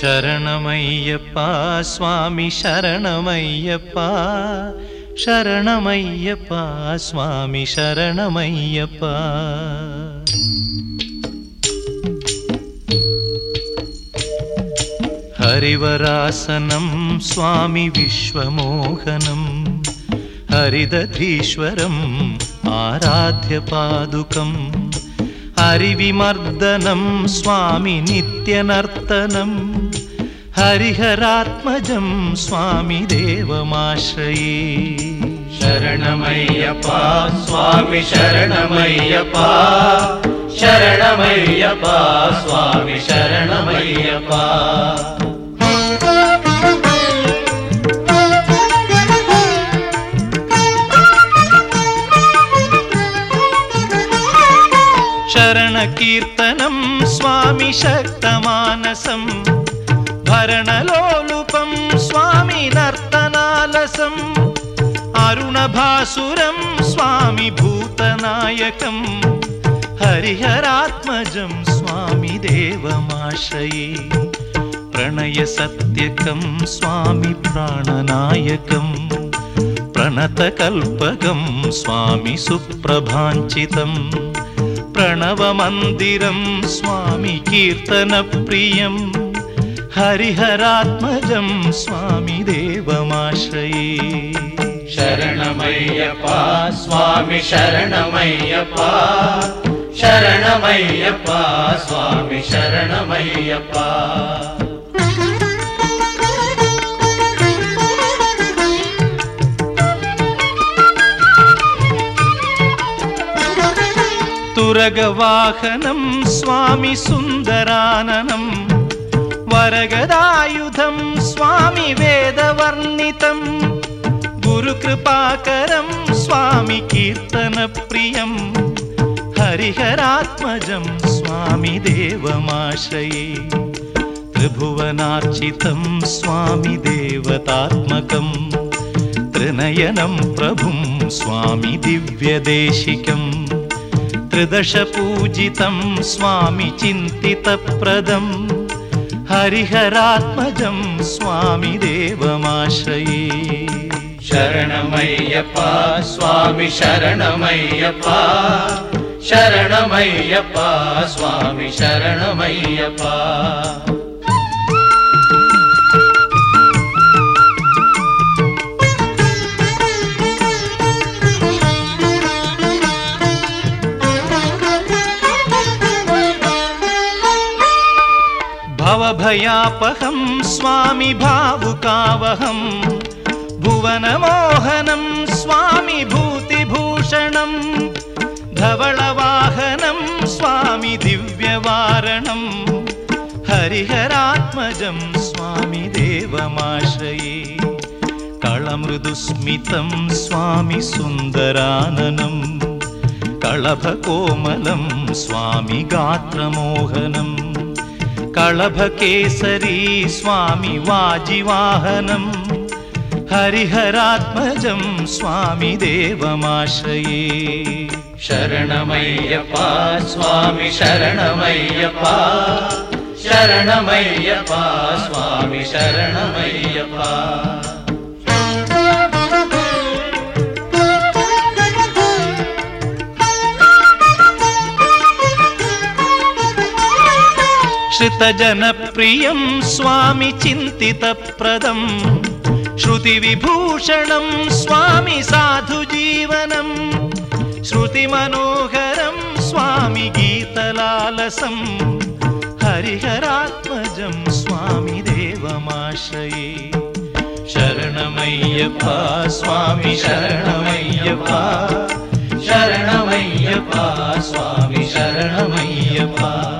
ശരണമയ്യപ്പ സ്വാമി ശരണമയ്യപ്പ ശരണമയ്യപ്പ സ്വാമി ശരണമയ്യപ്പ. ഹരിവരാസനം സ്വാമി വിശ്വമോഹനം ഹരിദധീശ്വരം ആരാധ്യപാദുകം ഹരിവിമർദ്ദനം സ്വാമി നിത്യനർത്തനം हरिहरात्मजं स्वामि देवमाश्रये शरणमय्यप्पा स्वामि शरणमय्यप्पा शरणमय्यप्पा स्वामि शरणमय्यप्पा शरणकीर्तनं स्वामि शक्तमानसम् भरणलोलुपं स्वामि नर्तनालसम् अरुणभासुरं स्वामि भूतनायकम् हरिहरात्मजं स्वामि देवमाश्रये प्रणयसत्यकं स्वामि प्राणनायकम् प्रणतकल्पकं स्वामि सुप्रभाञ्चितम् प्रणवमन्दिरं स्वामि कीर्तनप्रियम् हरिहरात्मजं स्वामि देवमाश्रये शरणमय्यप्पा स्वामि शरणमय्यप्पा शरणमय्यप्पा स्वामि शरणमय्यप्पा तुरगवाहनं स्वामि सुन्दराननं वरगदायुधं स्वामि वेदवर्णितं गुरुकृपाकरं स्वामि कीर्तनप्रियं हरिहरात्मजं स्वामि देवमाश्रये त्रिभुवनार्चितं स्वामि देवतात्मकम् त्रिनयनं प्रभुं स्वामि दिव्यदेशिकम् त्रिदशपूजितं स्वामि चिन्तितप्रदम् हरिहरात्मजं स्वामि देवमाश्रये। शरणमय्यप्पा स्वामि शरणमय्यप्पा शरणमय्यप्पा स्वामि शरणमय्यप्पा भवभयापहं स्वामि भावुकावहं। भुवनमोहनं स्वामि भूतिभूषणं। धवळवाहनं स्वामि दिव्यवारणं। हरिहरात्मजं स्वामि देवमाश्रये। कळमृदुस्मितं स्वामि सुन्दराननम् कळभकोमलं स्वामि गात्रमोहनम् कळभकेसरी स्वामि वाजिवाहनम् हरिहरात्मजं स्वामि देवमाश्रये। शरणमय्यप्पा स्वामि शरणमय्यप्पा शरणमय्यप्पा स्वामि शरणमय्यप्पा श्रितजनप्रियं स्वामि चिन्तितप्रदम् श्रुतिविभूषणं स्वामि साधुजीवनम् श्रुतिमनोहरं स्वामि गीतलालसम् हरिहरात्मजं स्वामि देवमाश्रये। शरणमय्यप्पा स्वामि शरणमय्यप्पा। शरणमय्यप्पा स्वामि शरणमय्यप्पा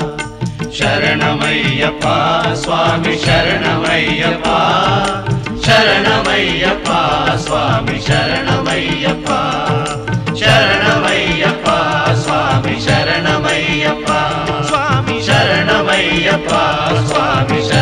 சரணமையப்பா சுவாமி சரணமையப்பா. சரணமையப்பா சுவாமி சரணமையப்பா. சரணமையப்பா சுவாமி சரணமையப்பா. சுவாமி சரணமையப்பா சுவாமி